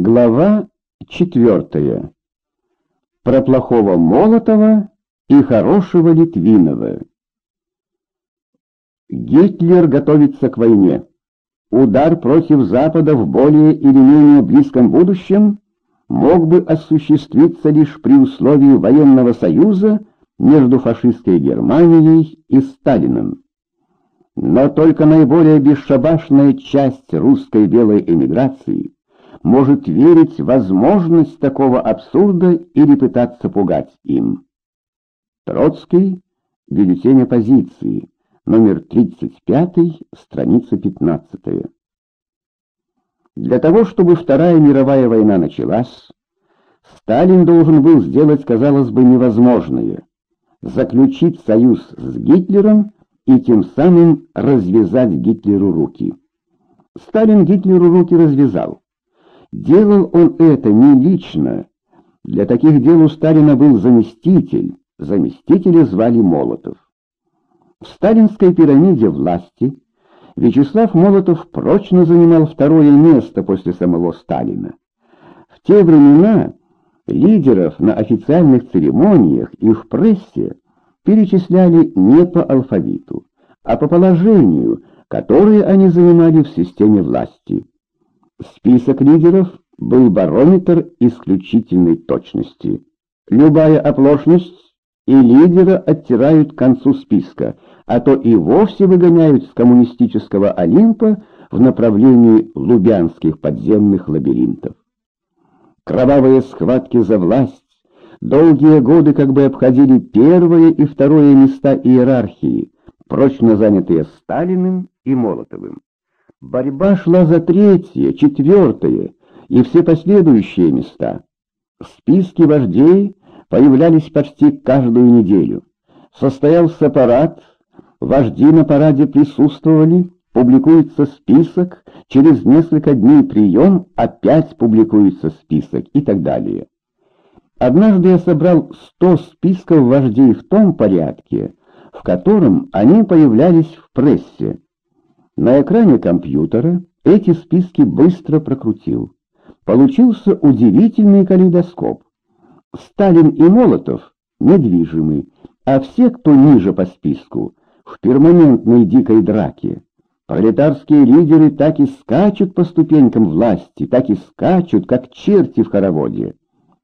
Глава четвертая. Про плохого Молотова и хорошего Литвинова. Гитлер готовится к войне. Удар против Запада в более или менее близком будущем мог бы осуществиться лишь при условии военного союза между фашистской Германией и Сталиным. Но только наиболее бесшабашная часть русской белой эмиграции – может верить возможность такого абсурда или пытаться пугать им. Троцкий, бюллетень оппозиции, номер 35, страница 15. Для того, чтобы Вторая мировая война началась, Сталин должен был сделать, казалось бы, невозможное — заключить союз с Гитлером и тем самым развязать Гитлеру руки. Сталин Гитлеру руки развязал. Делал он это не лично. Для таких дел у Сталина был заместитель, заместителя звали Молотов. В сталинской пирамиде власти Вячеслав Молотов прочно занимал второе место после самого Сталина. В те времена лидеров на официальных церемониях и в прессе перечисляли не по алфавиту, а по положению, которое они занимали в системе власти. Список лидеров был барометр исключительной точности. Любая оплошность и лидера оттирают к концу списка, а то и вовсе выгоняют с коммунистического Олимпа в направлении лубянских подземных лабиринтов. Кровавые схватки за власть долгие годы как бы обходили первое и второе места иерархии, прочно занятые Сталиным и Молотовым. Борьба шла за третье, четвертое и все последующие места. Списки вождей появлялись почти каждую неделю. Состоялся парад, вожди на параде присутствовали, публикуется список, через несколько дней прием, опять публикуется список и так далее. Однажды я собрал сто списков вождей в том порядке, в котором они появлялись в прессе. На экране компьютера эти списки быстро прокрутил. Получился удивительный калейдоскоп. Сталин и Молотов недвижимы, а все, кто ниже по списку, в перманентной дикой драке. Пролетарские лидеры так и скачут по ступенькам власти, так и скачут, как черти в хороводе.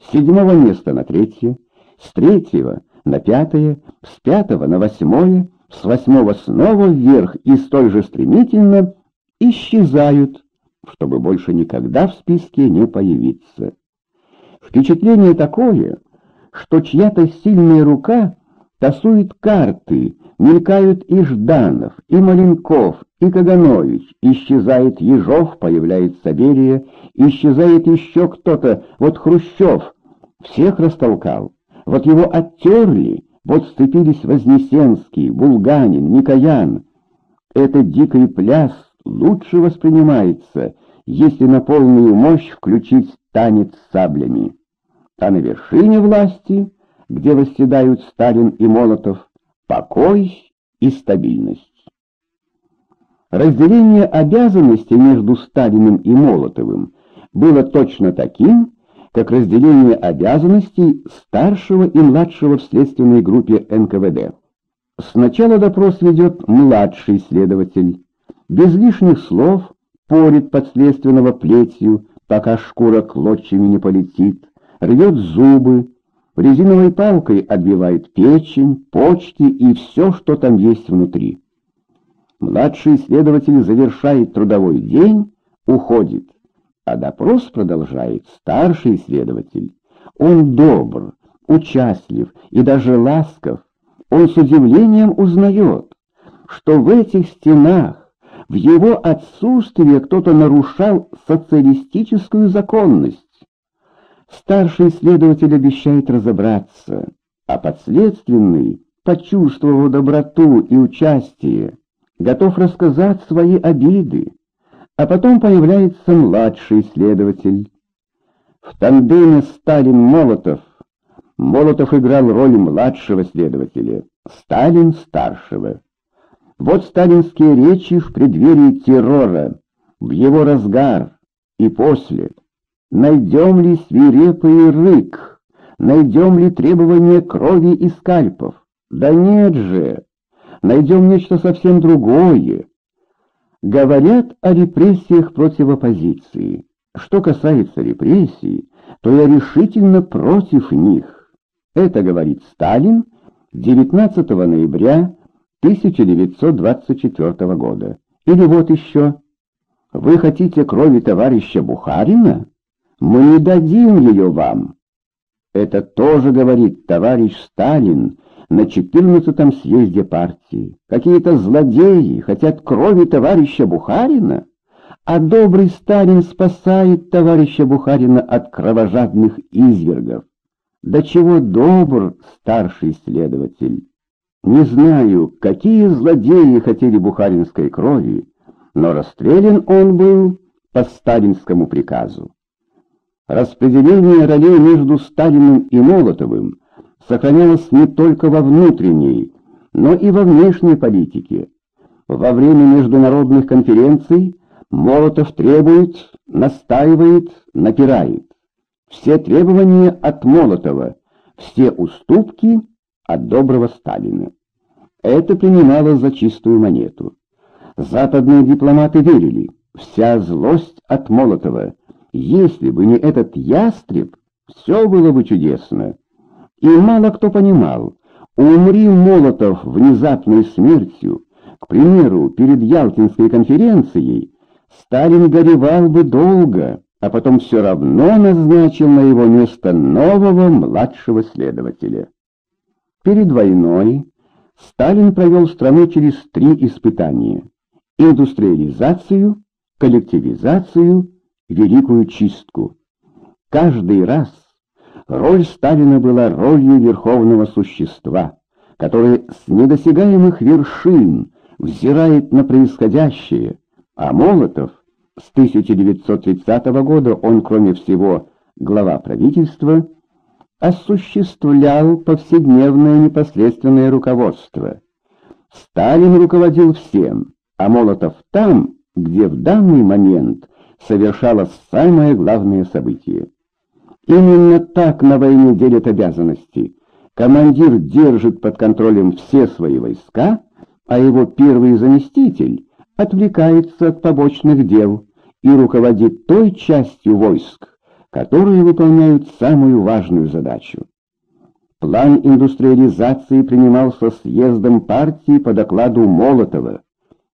С седьмого места на третье, с третьего на пятое, с пятого на восьмое, с восьмого снова вверх и столь же стремительно исчезают, чтобы больше никогда в списке не появиться. Впечатление такое, что чья-то сильная рука тасует карты, мелькают и Жданов, и Маленков, и Каганович, исчезает Ежов, появляется Берия, исчезает еще кто-то, вот Хрущев, всех растолкал, вот его оттерли, вот сцепились Вознесенский, Булганин, Никоян. Этот дикий пляс лучше воспринимается, если на полную мощь включить танец саблями. А на вершине власти, где восседают Сталин и Молотов, покой и стабильность. Разделение обязанностей между Сталиным и Молотовым было точно таким, как разделение обязанностей старшего и младшего в следственной группе НКВД. Сначала допрос ведет младший следователь, без лишних слов порит подследственного плетью, пока шкура клочьями не полетит, рвет зубы, резиновой палкой отбивает печень, почки и все, что там есть внутри. Младший следователь завершает трудовой день, уходит. А допрос продолжает старший следователь. Он добр, участлив и даже ласков. Он с удивлением узнает, что в этих стенах в его отсутствие кто-то нарушал социалистическую законность. Старший следователь обещает разобраться, а подследственный, почувствовав доброту и участие, готов рассказать свои обиды. А потом появляется младший следователь. В тандеме Сталин-Молотов Молотов играл роль младшего следователя, Сталин — старшего. Вот сталинские речи в преддверии террора, в его разгар и после. Найдем ли свирепый рык? Найдем ли требование крови и скальпов? Да нет же! Найдем нечто совсем другое. Говорят о репрессиях против оппозиции. Что касается репрессий, то я решительно против них. Это говорит Сталин 19 ноября 1924 года. Или вот еще. Вы хотите крови товарища Бухарина? Мы не дадим ее вам. Это тоже говорит товарищ Сталин на 14-м съезде партии. Какие-то злодеи хотят крови товарища Бухарина, а добрый Сталин спасает товарища Бухарина от кровожадных извергов. До чего добр старший следователь? Не знаю, какие злодеи хотели бухаринской крови, но расстрелян он был по сталинскому приказу. Распределение ролей между Сталиным и Молотовым сохранялось не только во внутренней, но и во внешней политике. Во время международных конференций Молотов требует, настаивает, напирает. Все требования от Молотова, все уступки от доброго Сталина. Это принималось за чистую монету. Западные дипломаты верили, вся злость от Молотова — если бы не этот ястреб, все было бы чудесно. И мало кто понимал, умри Молотов внезапной смертью, к примеру, перед Ялтинской конференцией, Сталин горевал бы долго, а потом все равно назначил на его место нового младшего следователя. Перед войной Сталин провел страну через три испытания – индустриализацию, коллективизацию великую чистку. Каждый раз роль Сталина была ролью верховного существа, который с недосягаемых вершин взирает на происходящее, а Молотов с 1930 года, он, кроме всего, глава правительства, осуществлял повседневное непосредственное руководство. Сталин руководил всем, а Молотов там, где в данный момент – совершалось самое главное событие. Именно так на войне делят обязанности. Командир держит под контролем все свои войска, а его первый заместитель отвлекается от побочных дел и руководит той частью войск, которые выполняют самую важную задачу. План индустриализации принимался съездом партии по докладу Молотова.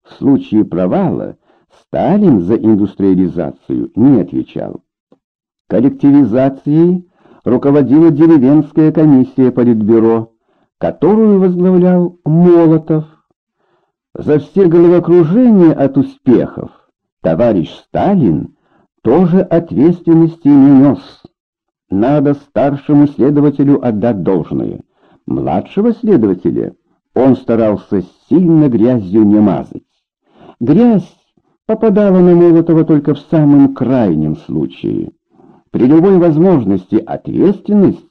В случае провала Сталин за индустриализацию не отвечал. Коллективизацией руководила деревенская комиссия Политбюро, которую возглавлял Молотов. За все головокружения от успехов товарищ Сталин тоже ответственности не нес. Надо старшему следователю отдать должное. Младшего следователя он старался сильно грязью не мазать. Грязь попадала на Молотова только в самом крайнем случае. При любой возможности ответственность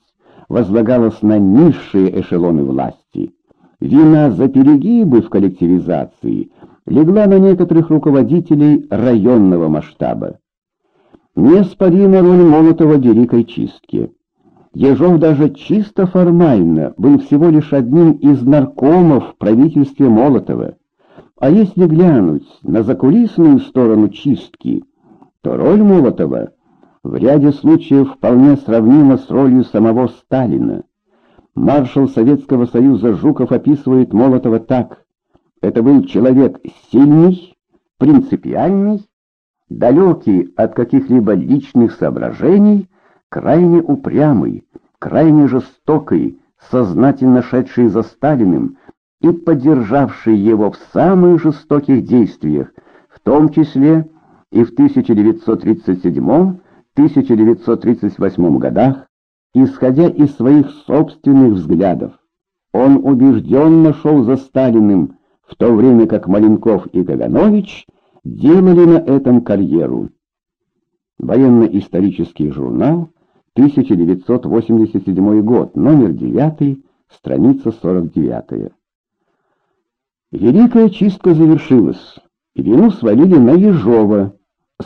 возлагалась на низшие эшелоны власти. Вина за перегибы в коллективизации легла на некоторых руководителей районного масштаба. Неоспорима роль Молотова в Великой чистке. Ежов даже чисто формально был всего лишь одним из наркомов в правительстве Молотова. А если глянуть на закулисную сторону чистки, то роль Молотова в ряде случаев вполне сравнима с ролью самого Сталина. Маршал Советского Союза Жуков описывает Молотова так. Это был человек сильный, принципиальный, далекий от каких-либо личных соображений, крайне упрямый, крайне жестокий, сознательно шедший за Сталиным, и поддержавший его в самых жестоких действиях, в том числе и в 1937-1938 годах, исходя из своих собственных взглядов. Он убежденно шел за Сталиным, в то время как Маленков и Каганович делали на этом карьеру. Военно-исторический журнал, 1987 год, номер 9, страница 49. Великая чистка завершилась. Вину свалили на Ежова.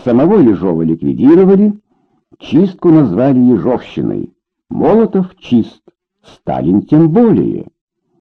Самого Ежова ликвидировали. Чистку назвали ежовщиной. Молотов чист, Сталин тем более.